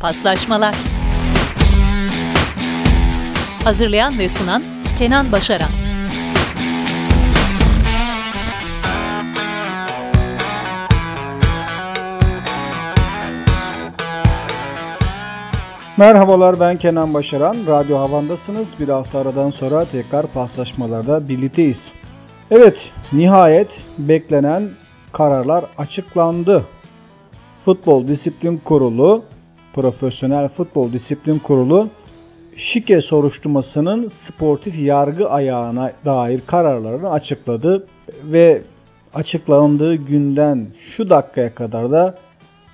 Paslaşmalar Hazırlayan ve sunan Kenan Başaran Merhabalar ben Kenan Başaran. Radyo Havan'dasınız. Bir hafta aradan sonra tekrar paslaşmalarda birlikteyiz. Evet nihayet beklenen kararlar açıklandı. Futbol Disiplin Kurulu, Profesyonel Futbol Disiplin Kurulu şike soruşturmasının sportif yargı ayağına dair kararlarını açıkladı ve açıklandığı günden şu dakikaya kadar da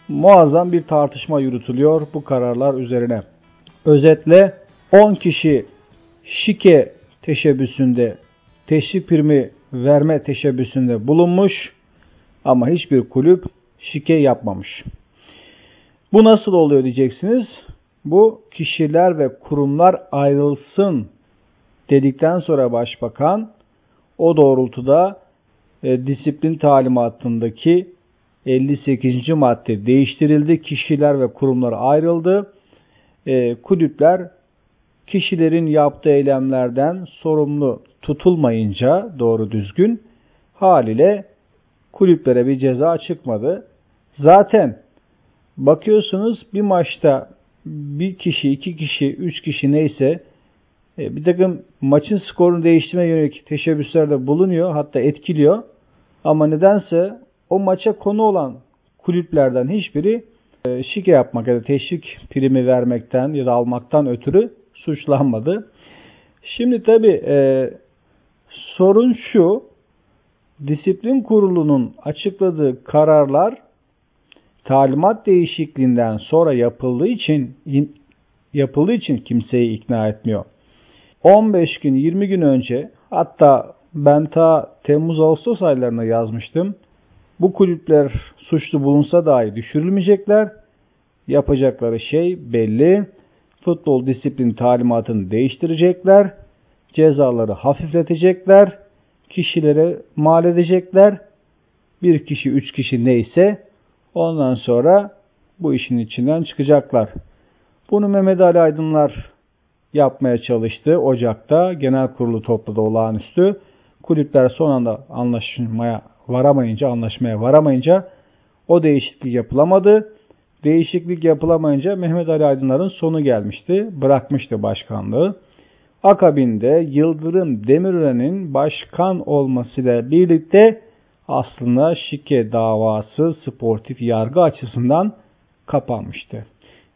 muazzam bir tartışma yürütülüyor bu kararlar üzerine. Özetle 10 kişi şike teşebbüsünde teşvik primi verme teşebbüsünde bulunmuş ama hiçbir kulüp şike yapmamış. Bu nasıl oluyor diyeceksiniz. Bu kişiler ve kurumlar ayrılsın dedikten sonra başbakan o doğrultuda e, disiplin talimatındaki 58. madde değiştirildi. Kişiler ve kurumlar ayrıldı. E, kulüpler kişilerin yaptığı eylemlerden sorumlu tutulmayınca doğru düzgün haliyle kulüplere bir ceza çıkmadı. Zaten bakıyorsunuz bir maçta bir kişi, iki kişi, üç kişi neyse e, bir takım maçın skorunu değiştirme yönelik teşebbüslerde bulunuyor hatta etkiliyor. Ama nedense o maça konu olan kulüplerden hiçbiri e, şike yapmak ya da teşvik primi vermekten ya da almaktan ötürü suçlanmadı. Şimdi tabi e, sorun şu, disiplin kurulunun açıkladığı kararlar talimat değişikliğinden sonra yapıldığı için yapıldığı için kimseyi ikna etmiyor. 15 gün 20 gün önce hatta ben ta Temmuz Ağustos aylarına yazmıştım. Bu kulüpler suçlu bulunsa dahi düşürülmeyecekler. Yapacakları şey belli. Futbol disiplin talimatını değiştirecekler. Cezaları hafifletecekler. Kişilere mal edecekler. Bir kişi, üç kişi neyse ondan sonra bu işin içinden çıkacaklar. Bunu Mehmet Ali Aydınlar yapmaya çalıştı Ocak'ta. Genel kurulu topladı olağanüstü. Kulüpler son anda anlaşmaya varamayınca, anlaşmaya varamayınca o değişiklik yapılamadı. Değişiklik yapılamayınca Mehmet Ali Aydınlar'ın sonu gelmişti. Bırakmıştı başkanlığı. Akabinde Yıldırım Demirören'in başkan olmasıyla birlikte aslında şike davası sportif yargı açısından kapanmıştı.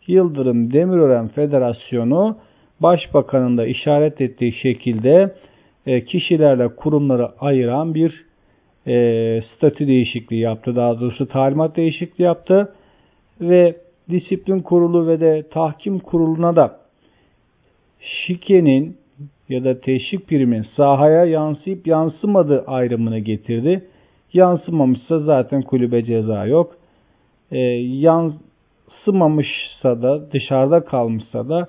Yıldırım Demirören Federasyonu Başbakanın da işaret ettiği şekilde e, kişilerle kurumları ayıran bir e, statü değişikliği yaptı. Daha doğrusu talimat değişikliği yaptı. Ve disiplin kurulu ve de tahkim kuruluna da şikenin ya da teşvik primin sahaya yansıyıp yansımadığı ayrımını getirdi. Yansımamışsa zaten kulübe ceza yok. E, yansımamışsa da dışarıda kalmışsa da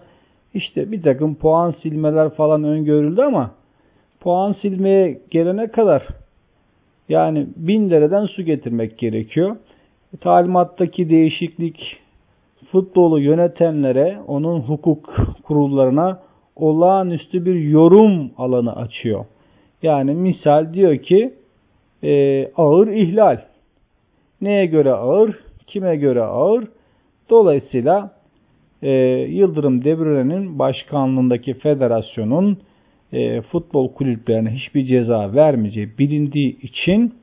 işte bir takım puan silmeler falan öngörüldü ama puan silmeye gelene kadar yani bin dereden su getirmek gerekiyor. Talimattaki değişiklik futbolu yönetenlere, onun hukuk kurullarına olağanüstü bir yorum alanı açıyor. Yani misal diyor ki e, ağır ihlal. Neye göre ağır? Kime göre ağır? Dolayısıyla e, Yıldırım Demirören'in başkanlığındaki federasyonun e, futbol kulüplerine hiçbir ceza vermeyeceği bilindiği için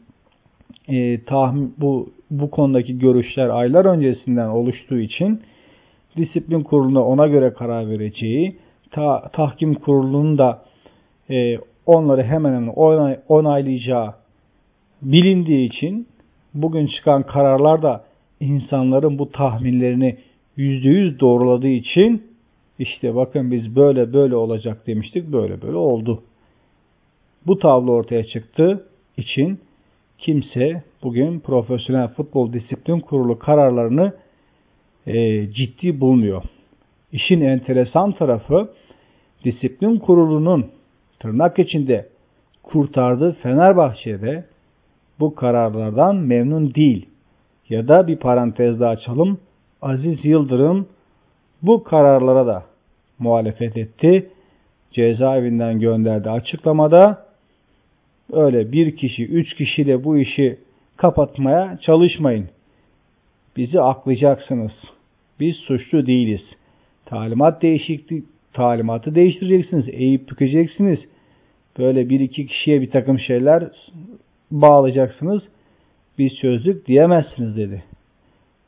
e, tahmin, bu bu konudaki görüşler aylar öncesinden oluştuğu için disiplin kuruluna ona göre karar vereceği, ta, tahkim kurulunun da e, onları hemen hemen onay, onaylayacağı bilindiği için bugün çıkan kararlar da insanların bu tahminlerini %100 doğruladığı için işte bakın biz böyle böyle olacak demiştik böyle böyle oldu. Bu tablo ortaya çıktı için kimse bugün profesyonel futbol disiplin kurulu kararlarını e, ciddi bulmuyor. İşin enteresan tarafı disiplin kurulunun tırnak içinde kurtardığı Fenerbahçe'de bu kararlardan memnun değil. Ya da bir parantez daha açalım. Aziz Yıldırım Bu kararlara da muhalefet etti. Cezaevinden gönderdi açıklamada. Öyle bir kişi, üç kişiyle bu işi kapatmaya çalışmayın. Bizi aklayacaksınız. Biz suçlu değiliz. Talimat değişiklik, talimatı değiştireceksiniz. Eğip bükeceksiniz. Böyle bir iki kişiye bir takım şeyler bağlayacaksınız. Biz sözlük diyemezsiniz dedi.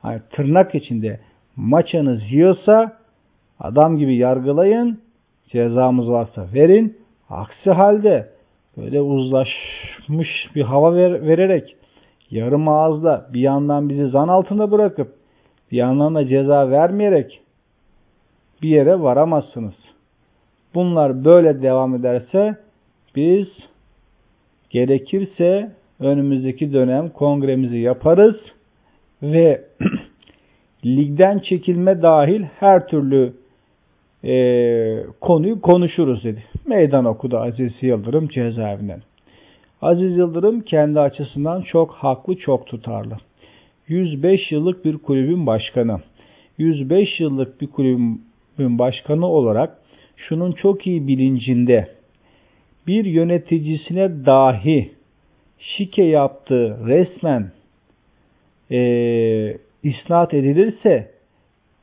Hani tırnak içinde maçanız yiyorsa adam gibi yargılayın. Cezamız varsa verin. Aksi halde böyle uzlaşmış bir hava ver, vererek yarım ağızda bir yandan bizi zan altında bırakıp bir yandan da ceza vermeyerek bir yere varamazsınız. Bunlar böyle devam ederse biz gerekirse önümüzdeki dönem kongremizi yaparız ve ligden çekilme dahil her türlü e, konuyu konuşuruz dedi. Meydan okudu Aziz Yıldırım cezaevinden. Aziz Yıldırım kendi açısından çok haklı, çok tutarlı. 105 yıllık bir kulübün başkanı. 105 yıllık bir kulübün başkanı olarak şunun çok iyi bilincinde bir yöneticisine dahi şike yaptığı resmen e, isnat edilirse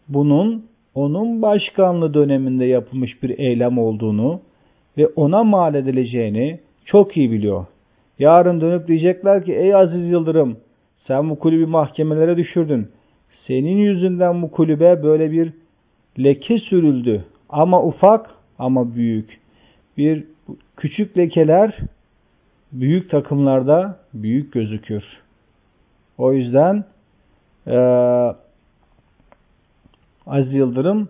bunun onun başkanlığı döneminde yapılmış bir eylem olduğunu ve ona mal edileceğini çok iyi biliyor. Yarın dönüp diyecekler ki ey Aziz Yıldırım sen bu kulübü mahkemelere düşürdün. Senin yüzünden bu kulübe böyle bir leke sürüldü. Ama ufak ama büyük. Bir küçük lekeler büyük takımlarda büyük gözükür. O yüzden e, Aziz Yıldırım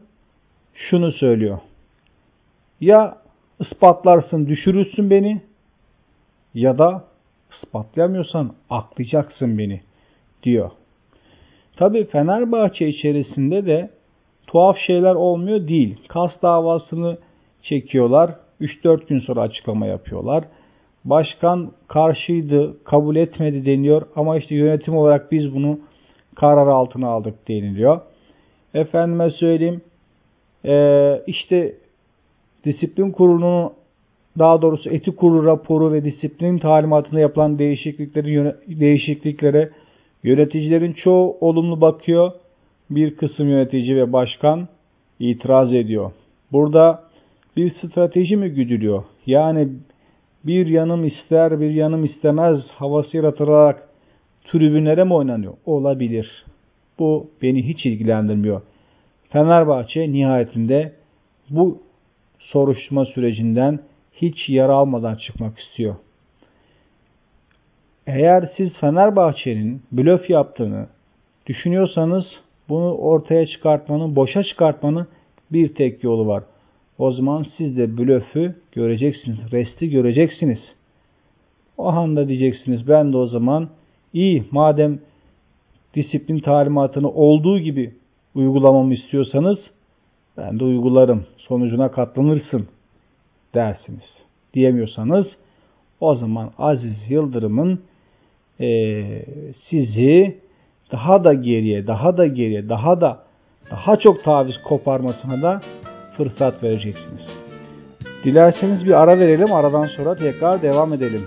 şunu söylüyor. Ya ispatlarsın düşürürsün beni ya da ispatlayamıyorsan aklayacaksın beni diyor. Tabi Fenerbahçe içerisinde de tuhaf şeyler olmuyor değil. Kas davasını çekiyorlar. 3-4 gün sonra açıklama yapıyorlar. Başkan karşıydı, kabul etmedi deniyor ama işte yönetim olarak biz bunu karar altına aldık deniliyor. Efendime söyleyeyim ee, işte disiplin kurulunun daha doğrusu etik kurulu raporu ve disiplin talimatında yapılan değişikliklerin değişikliklere yöneticilerin çoğu olumlu bakıyor. Bir kısım yönetici ve başkan itiraz ediyor. Burada bir strateji mi güdülüyor? Yani bir yanım ister bir yanım istemez havası yaratılarak tribünlere mi oynanıyor? Olabilir. Bu beni hiç ilgilendirmiyor. Fenerbahçe nihayetinde bu soruşturma sürecinden hiç yara almadan çıkmak istiyor. Eğer siz Fenerbahçe'nin blöf yaptığını düşünüyorsanız bunu ortaya çıkartmanın, boşa çıkartmanın bir tek yolu var. O zaman siz de blöfü göreceksiniz, resti göreceksiniz. O anda diyeceksiniz ben de o zaman iyi madem disiplin talimatını olduğu gibi uygulamamı istiyorsanız ben de uygularım. Sonucuna katlanırsın dersiniz. Diyemiyorsanız o zaman Aziz Yıldırım'ın e, sizi daha da geriye, daha da geriye, daha da daha çok taviz koparmasına da fırsat vereceksiniz. Dilerseniz bir ara verelim. Aradan sonra tekrar devam edelim.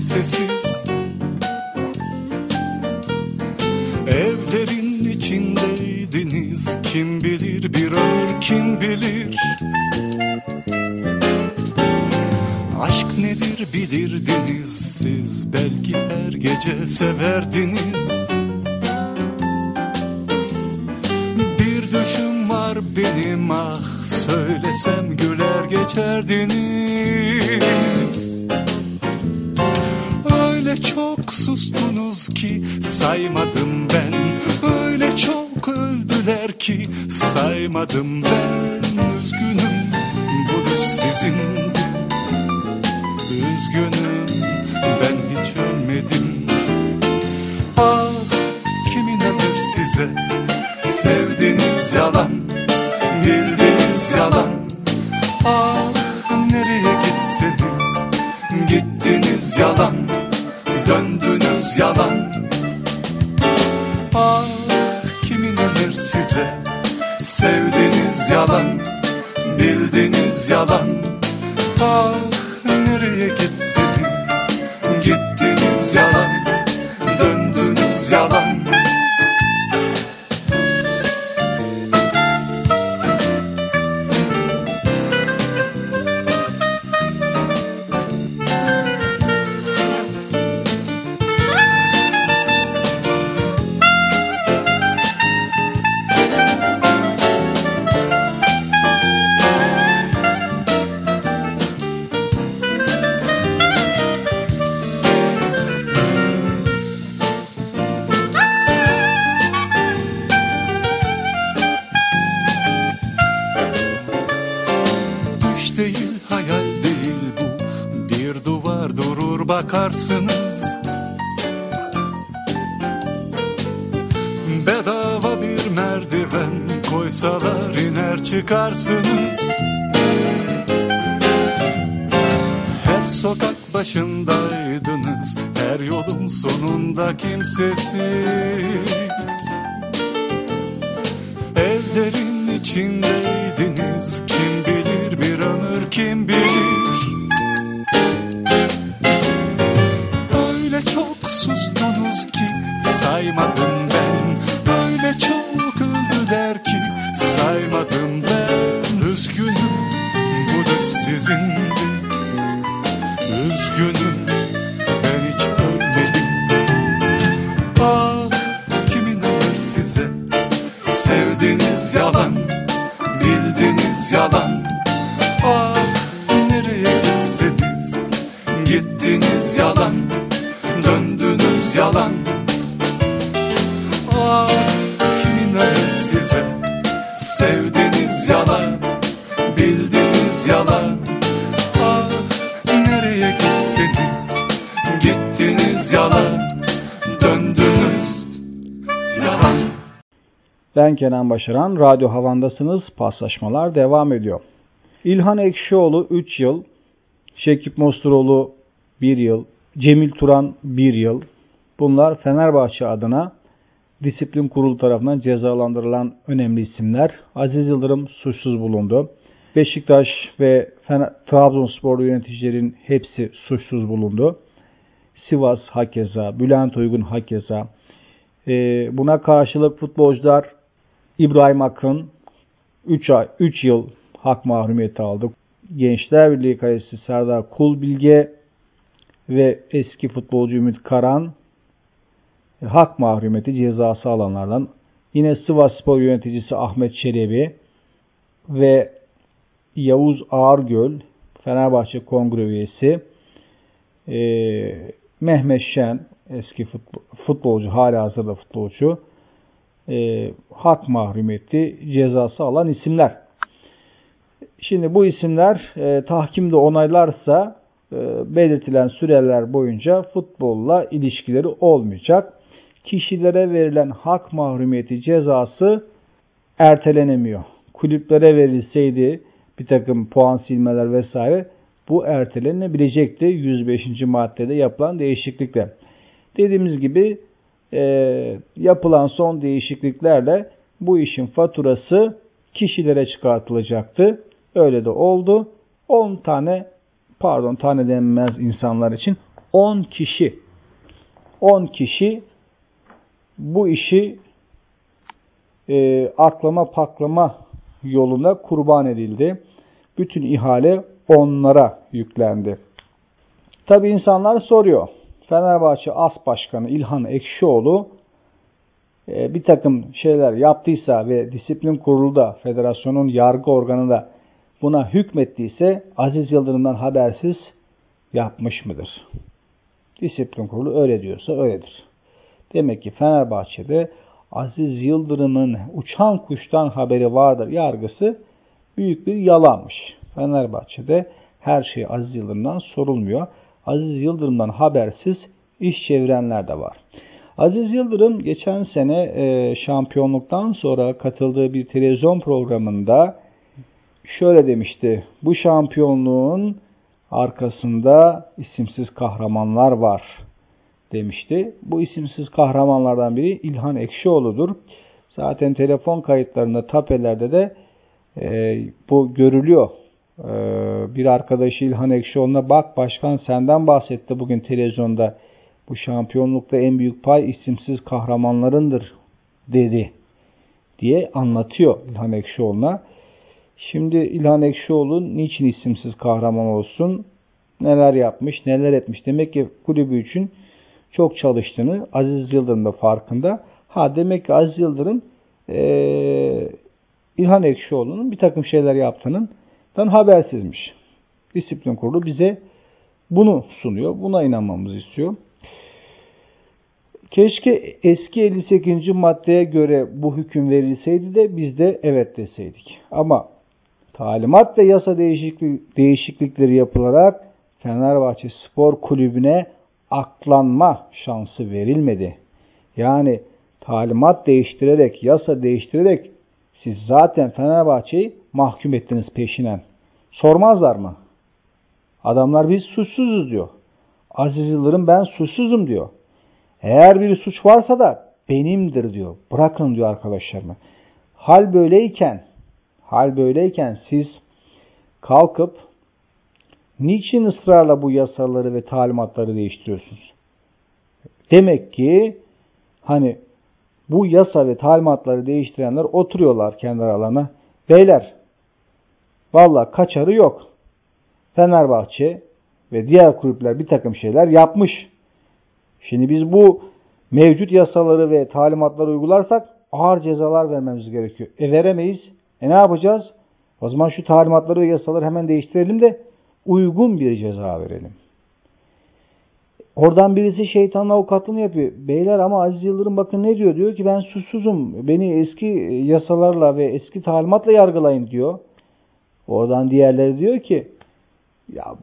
Kimsesiz Evlerin içindeydiniz kim bilir bir ömür kim bilir? Aşk nedir bilirdiniz siz belki her gece severdiniz ki saymadım ben üzgünüm Bu düş sizindi Üzgünüm ben hiç ölmedim. Ah kim inanır size bakarsınız Bedava bir merdiven koysalar iner çıkarsınız. Her sokak başındaydınız Her yolun sonunda kimsesiz. Evlerin içindeydiniz da Kenan Başaran, Radyo Havan'dasınız. Paslaşmalar devam ediyor. İlhan Ekşioğlu 3 yıl, Şekip Mosturoğlu 1 yıl, Cemil Turan 1 yıl. Bunlar Fenerbahçe adına disiplin kurulu tarafından cezalandırılan önemli isimler. Aziz Yıldırım suçsuz bulundu. Beşiktaş ve Trabzonspor yöneticilerin hepsi suçsuz bulundu. Sivas hakeza, Bülent Uygun hakeza. Ee, buna karşılık futbolcular İbrahim Akın 3 ay 3 yıl hak mahrumiyeti aldı. Gençler Birliği kalecisi Serdar Kulbilge ve eski futbolcu Ümit Karan e, hak mahrumiyeti cezası alanlardan. Yine Sivas Spor yöneticisi Ahmet Çelebi ve Yavuz Ağırgöl Fenerbahçe Kongre üyesi e, Mehmet Şen eski futbol, futbolcu hala hazırda futbolcu e, hak mahrumiyeti cezası alan isimler. Şimdi bu isimler e, tahkimde onaylarsa e, belirtilen süreler boyunca futbolla ilişkileri olmayacak. Kişilere verilen hak mahrumiyeti cezası ertelenemiyor. Kulüplere verilseydi bir takım puan silmeler vesaire bu ertelenebilecekti 105. maddede yapılan değişiklikle. Dediğimiz gibi e, yapılan son değişikliklerle bu işin faturası kişilere çıkartılacaktı. Öyle de oldu. 10 tane pardon tane denmez insanlar için 10 kişi 10 kişi bu işi e, aklama paklama yoluna kurban edildi. Bütün ihale onlara yüklendi. Tabi insanlar soruyor. Fenerbahçe As Başkanı İlhan Ekşioğlu e, bir takım şeyler yaptıysa ve disiplin kurulu da federasyonun yargı organı da buna hükmettiyse Aziz Yıldırım'dan habersiz yapmış mıdır? Disiplin kurulu öyle diyorsa öyledir. Demek ki Fenerbahçe'de Aziz Yıldırım'ın uçan kuştan haberi vardır yargısı büyük bir yalanmış. Fenerbahçe'de her şey Aziz Yıldırım'dan sorulmuyor. Aziz Yıldırım'dan habersiz iş çevirenler de var. Aziz Yıldırım geçen sene e, şampiyonluktan sonra katıldığı bir televizyon programında şöyle demişti. Bu şampiyonluğun arkasında isimsiz kahramanlar var demişti. Bu isimsiz kahramanlardan biri İlhan Ekşioğlu'dur. Zaten telefon kayıtlarında, tapelerde de e, bu görülüyor. E, bir arkadaşı İlhan Ekşioğlu'na bak başkan senden bahsetti bugün televizyonda. Bu şampiyonlukta en büyük pay isimsiz kahramanlarındır dedi diye anlatıyor İlhan Ekşioğlu'na. Şimdi İlhan Ekşioğlu niçin isimsiz kahraman olsun? Neler yapmış, neler etmiş? Demek ki kulübü için çok çalıştığını Aziz Yıldırım da farkında. Ha demek ki Aziz Yıldırım e, İlhan Ekşioğlu'nun bir takım şeyler yaptığının habersizmiş. Disiplin kurulu bize bunu sunuyor. Buna inanmamızı istiyor. Keşke eski 58. maddeye göre bu hüküm verilseydi de biz de evet deseydik. Ama talimat ve yasa değişiklik, değişiklikleri yapılarak Fenerbahçe Spor Kulübü'ne aklanma şansı verilmedi. Yani talimat değiştirerek, yasa değiştirerek siz zaten Fenerbahçe'yi mahkum ettiniz peşinen. Sormazlar mı? Adamlar biz suçsuzuz diyor. Aziz Yıldırım ben suçsuzum diyor. Eğer bir suç varsa da benimdir diyor. Bırakın diyor arkadaşlarıma. Hal böyleyken, hal böyleyken siz kalkıp niçin ısrarla bu yasaları ve talimatları değiştiriyorsunuz? Demek ki hani bu yasa ve talimatları değiştirenler oturuyorlar kendi aralarına. Beyler valla kaçarı yok. Fenerbahçe ve diğer kulüpler bir takım şeyler yapmış. Şimdi biz bu mevcut yasaları ve talimatları uygularsak ağır cezalar vermemiz gerekiyor. E veremeyiz. E ne yapacağız? O zaman şu talimatları ve yasaları hemen değiştirelim de uygun bir ceza verelim. Oradan birisi şeytanın avukatlığını yapıyor. Beyler ama Aziz Yıldırım bakın ne diyor? Diyor ki ben suçsuzum. Beni eski yasalarla ve eski talimatla yargılayın diyor. Oradan diğerleri diyor ki ya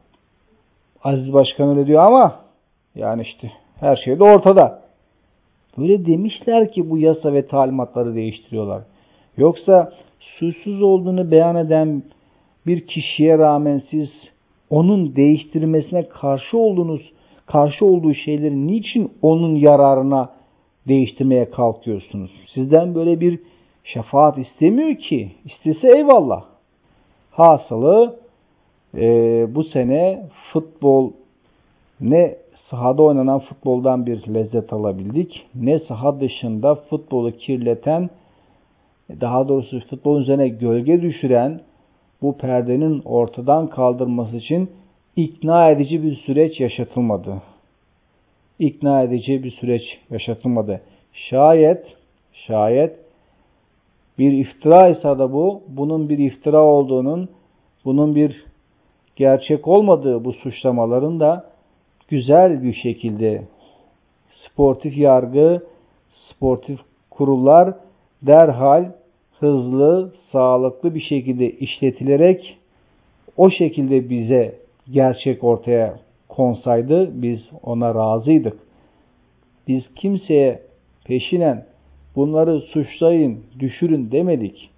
Aziz Başkan öyle diyor ama yani işte her şey de ortada. Böyle demişler ki bu yasa ve talimatları değiştiriyorlar. Yoksa suçsuz olduğunu beyan eden bir kişiye rağmen siz onun değiştirmesine karşı olduğunuz, karşı olduğu şeyleri niçin onun yararına değiştirmeye kalkıyorsunuz? Sizden böyle bir şefaat istemiyor ki. İstese eyvallah. Hasılı e, bu sene futbol ne sahada oynanan futboldan bir lezzet alabildik. Ne saha dışında futbolu kirleten, daha doğrusu futbolun üzerine gölge düşüren bu perdenin ortadan kaldırması için ikna edici bir süreç yaşatılmadı. İkna edici bir süreç yaşatılmadı. Şayet, şayet bir iftira ise da bu, bunun bir iftira olduğunun, bunun bir gerçek olmadığı bu suçlamaların da güzel bir şekilde sportif yargı, sportif kurullar derhal hızlı, sağlıklı bir şekilde işletilerek o şekilde bize gerçek ortaya konsaydı biz ona razıydık. Biz kimseye peşinen bunları suçlayın, düşürün demedik.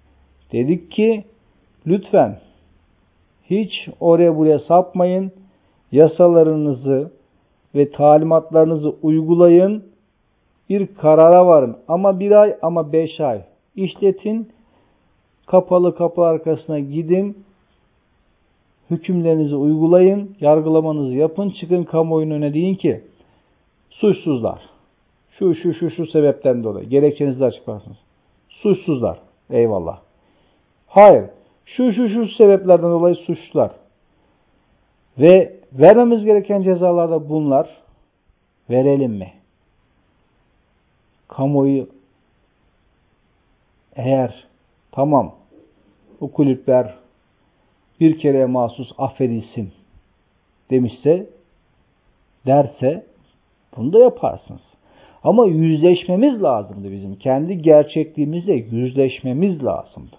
Dedik ki lütfen hiç oraya buraya sapmayın. Yasalarınızı, ve talimatlarınızı uygulayın. Bir karara varın. Ama bir ay ama beş ay. işletin. Kapalı kapı arkasına gidin. Hükümlerinizi uygulayın. Yargılamanızı yapın. Çıkın kamuoyunun önüne deyin ki suçsuzlar. Şu şu şu şu sebepten dolayı. Gerekçenizi de açıklarsınız. Suçsuzlar. Eyvallah. Hayır. Şu şu şu sebeplerden dolayı suçlular. Ve vermemiz gereken cezalar da bunlar. Verelim mi? Kamuoyu eğer tamam bu kulüpler bir kere mahsus affedilsin demişse derse bunu da yaparsınız. Ama yüzleşmemiz lazımdı bizim. Kendi gerçekliğimizle yüzleşmemiz lazımdı.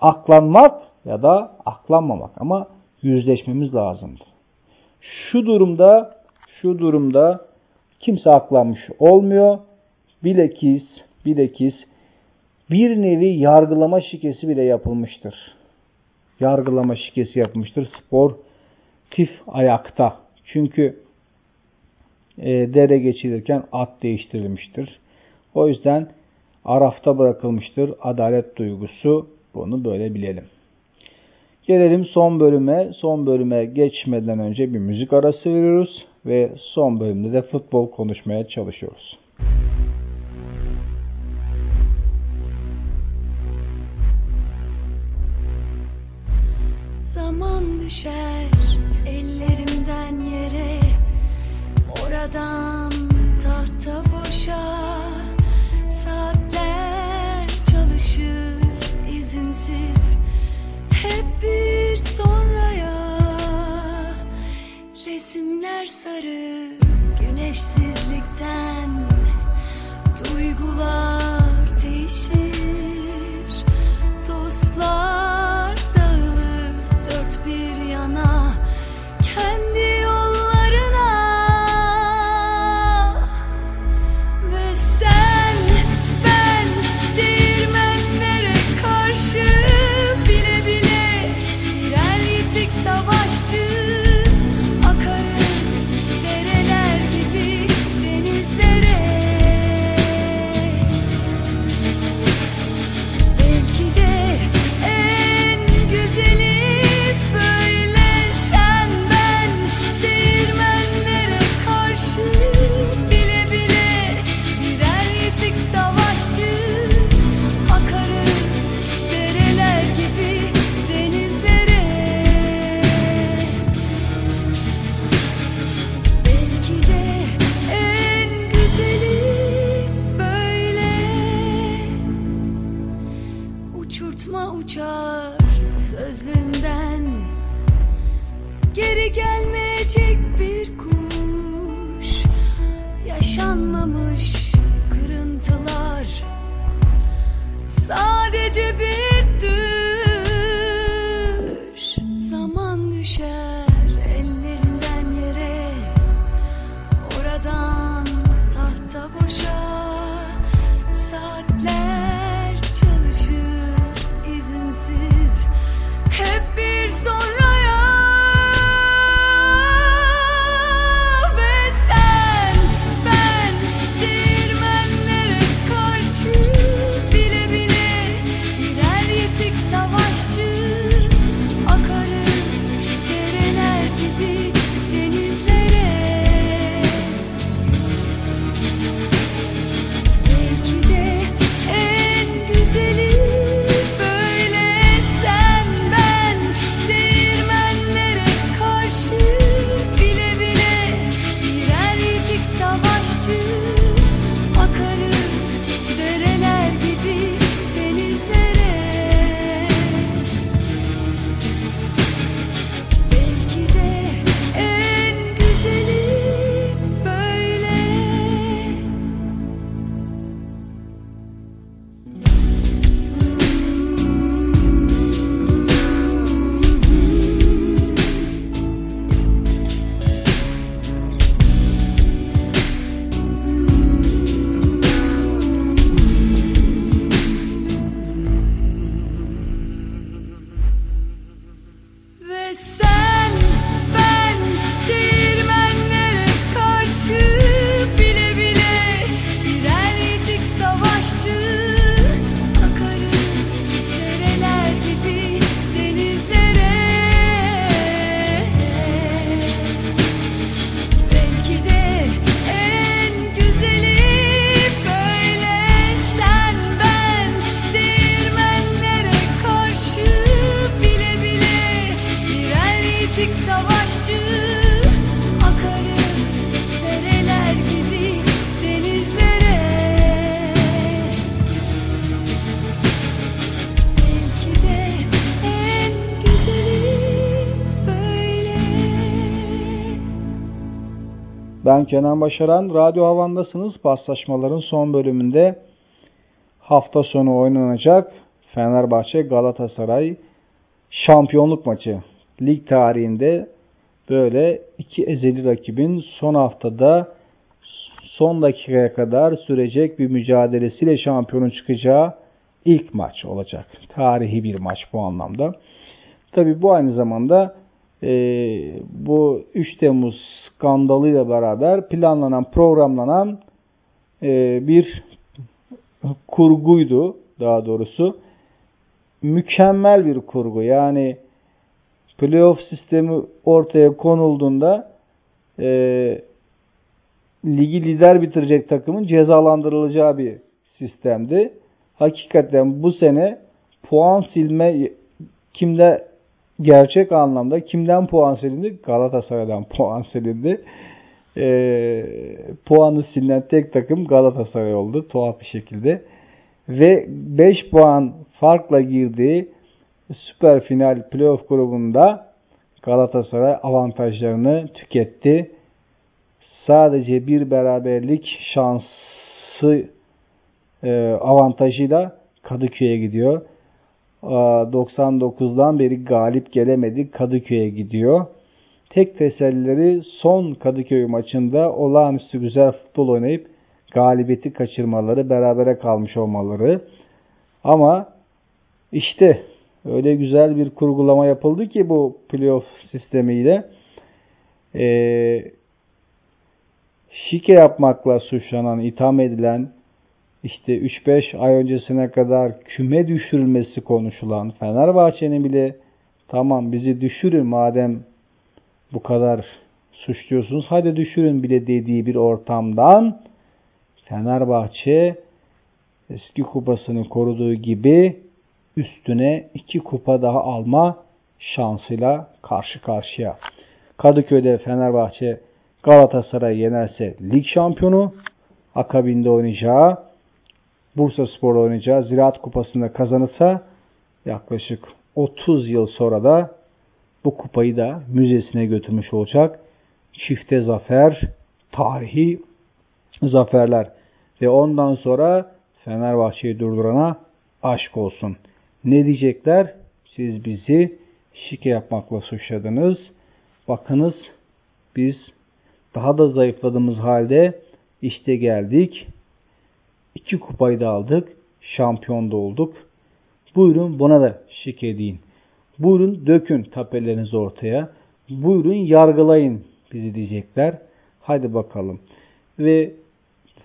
Aklanmak ya da aklanmamak ama yüzleşmemiz lazımdı. Şu durumda şu durumda kimse aklanmış olmuyor. Bilekis, bilekis bir nevi yargılama şikesi bile yapılmıştır. Yargılama şikesi yapmıştır spor tif ayakta. Çünkü e, dere geçirirken at değiştirilmiştir. O yüzden arafta bırakılmıştır adalet duygusu. Bunu böyle bilelim. Gelelim son bölüme. Son bölüme geçmeden önce bir müzik arası veriyoruz ve son bölümde de futbol konuşmaya çalışıyoruz. Düşer ellerimden yere. Oradan tahta boşa Saatler çalışır izinsiz. Hep bir sonraya Resimler sarı güneşsizlikten. Duygular değişir say Ben Kenan Başaran. Radyo Havan'dasınız. Paslaşmaların son bölümünde hafta sonu oynanacak Fenerbahçe Galatasaray şampiyonluk maçı. Lig tarihinde böyle iki ezeli rakibin son haftada son dakikaya kadar sürecek bir mücadelesiyle şampiyonun çıkacağı ilk maç olacak. Tarihi bir maç bu anlamda. Tabi bu aynı zamanda e, bu 3 Temmuz skandalıyla beraber planlanan, programlanan e, bir kurguydu daha doğrusu. Mükemmel bir kurgu. Yani playoff sistemi ortaya konulduğunda e, ligi lider bitirecek takımın cezalandırılacağı bir sistemdi. Hakikaten bu sene puan silme kimde gerçek anlamda kimden puan silindi? Galatasaray'dan puan silindi. E, puanı silinen tek takım Galatasaray oldu tuhaf bir şekilde. Ve 5 puan farkla girdiği süper final playoff grubunda Galatasaray avantajlarını tüketti. Sadece bir beraberlik şansı e, avantajıyla Kadıköy'e gidiyor. 99'dan beri galip gelemedi. Kadıköy'e gidiyor. Tek tesellileri son Kadıköy maçında olağanüstü güzel futbol oynayıp galibiyeti kaçırmaları, berabere kalmış olmaları. Ama işte öyle güzel bir kurgulama yapıldı ki bu playoff sistemiyle e, şike yapmakla suçlanan, itham edilen işte 3-5 ay öncesine kadar küme düşürülmesi konuşulan Fenerbahçe'nin bile tamam bizi düşürün madem bu kadar suçluyorsunuz hadi düşürün bile dediği bir ortamdan Fenerbahçe eski kupasını koruduğu gibi üstüne iki kupa daha alma şansıyla karşı karşıya. Kadıköy'de Fenerbahçe Galatasaray yenerse lig şampiyonu, akabinde oynayacağı Bursa Spor'la oynayacağı Ziraat Kupası'nda kazanırsa yaklaşık 30 yıl sonra da bu kupayı da müzesine götürmüş olacak. Çifte zafer, tarihi zaferler ve ondan sonra Fenerbahçe'yi durdurana aşk olsun. Ne diyecekler? Siz bizi şike yapmakla suçladınız. Bakınız biz daha da zayıfladığımız halde işte geldik. İki kupayı da aldık. Şampiyon da olduk. Buyurun buna da şike deyin. Buyurun dökün tapelerinizi ortaya. Buyurun yargılayın bizi diyecekler. Hadi bakalım. Ve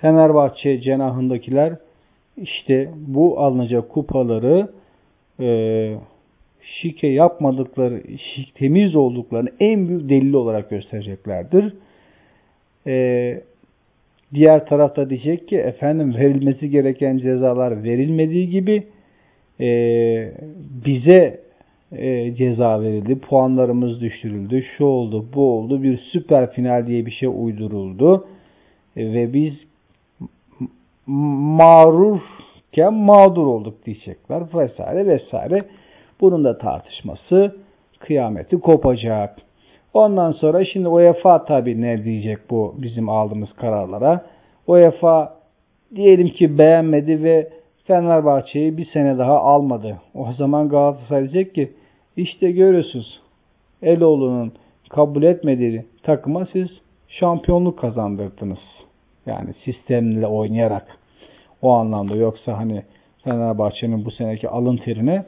Fenerbahçe cenahındakiler işte bu alınacak kupaları e, şike yapmadıkları, şik, temiz olduklarını en büyük delil olarak göstereceklerdir. E, diğer tarafta diyecek ki efendim verilmesi gereken cezalar verilmediği gibi e, bize e, ceza verildi, puanlarımız düşürüldü, şu oldu, bu oldu, bir süper final diye bir şey uyduruldu e, ve biz mağrurken mağdur olduk diyecekler vesaire vesaire. Bunun da tartışması kıyameti kopacak. Ondan sonra şimdi UEFA tabi ne diyecek bu bizim aldığımız kararlara. UEFA diyelim ki beğenmedi ve Fenerbahçe'yi bir sene daha almadı. O zaman Galatasaray diyecek ki işte görüyorsunuz Eloğlu'nun kabul etmediği takıma siz şampiyonluk kazandırdınız. Yani sistemle oynayarak o anlamda yoksa hani Fenerbahçe'nin bu seneki alın terine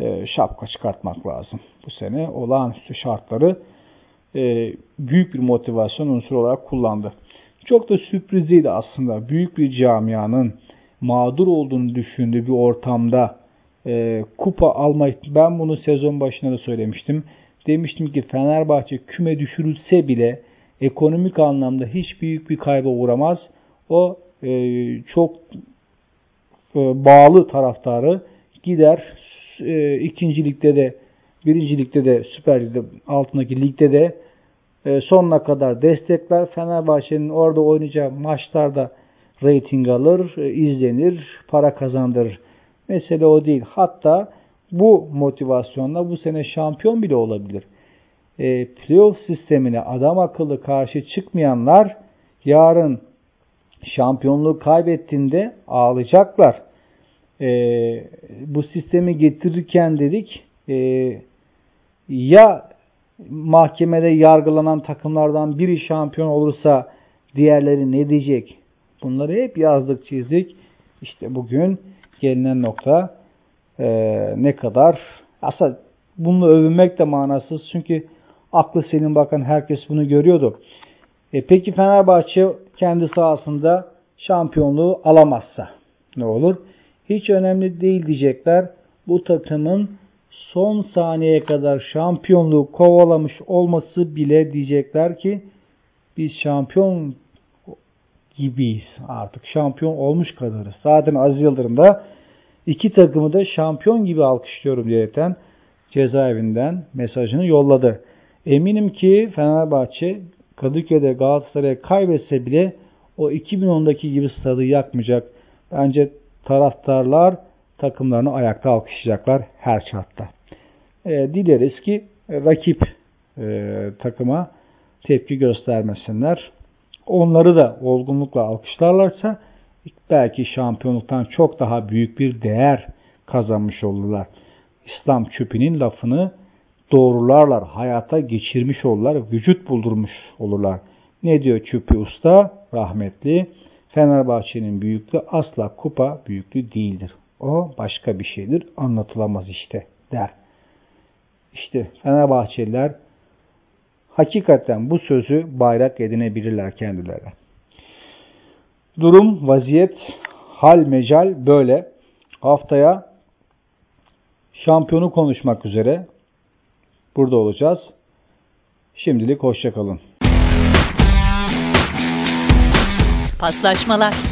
e, şapka çıkartmak lazım. Bu sene olağanüstü şartları e, büyük bir motivasyon unsuru olarak kullandı. Çok da sürpriziydi aslında. Büyük bir camianın mağdur olduğunu düşündüğü bir ortamda e, kupa almayı ben bunu sezon başında da söylemiştim. Demiştim ki Fenerbahçe küme düşürülse bile ekonomik anlamda hiç büyük bir kayba uğramaz. O e, çok e, bağlı taraftarı gider e, ikincilikte de birincilikte de Süper Lig'de altındaki ligde de e, sonuna kadar destekler. Fenerbahçe'nin orada oynayacağı maçlarda reyting alır, e, izlenir, para kazandırır. Mesele o değil. Hatta bu motivasyonla bu sene şampiyon bile olabilir. e, playoff sistemine adam akıllı karşı çıkmayanlar yarın şampiyonluğu kaybettiğinde ağlayacaklar. E, bu sistemi getirirken dedik e, ya mahkemede yargılanan takımlardan biri şampiyon olursa diğerleri ne diyecek? Bunları hep yazdık çizdik. İşte bugün gelinen nokta e, ne kadar aslında bununla övünmek de manasız çünkü aklı senin bakan herkes bunu görüyordu. E, peki Fenerbahçe kendi sahasında şampiyonluğu alamazsa ne olur? Hiç önemli değil diyecekler. Bu takımın son saniyeye kadar şampiyonluğu kovalamış olması bile diyecekler ki biz şampiyon gibiyiz artık. Şampiyon olmuş kadarız. Zaten Aziz Yıldırım da iki takımı da şampiyon gibi alkışlıyorum diyerekten cezaevinden mesajını yolladı. Eminim ki Fenerbahçe Kadıköy'de Galatasaray'a kaybetse bile o 2010'daki gibi stadı yakmayacak. Bence taraftarlar takımlarını ayakta alkışlayacaklar her şartta. E, dileriz ki rakip e, takıma tepki göstermesinler. Onları da olgunlukla alkışlarlarsa belki şampiyonluktan çok daha büyük bir değer kazanmış olurlar. İslam küpünün lafını doğrularlar, hayata geçirmiş olurlar, vücut buldurmuş olurlar. Ne diyor Küpü Usta? Rahmetli. Fenerbahçe'nin büyüklüğü asla kupa büyüklüğü değildir. O başka bir şeydir. Anlatılamaz işte der. İşte Fenerbahçeliler hakikaten bu sözü bayrak edinebilirler kendilerine. Durum, vaziyet, hal, mecal böyle. Haftaya şampiyonu konuşmak üzere burada olacağız. Şimdilik hoşçakalın. Paslaşmalar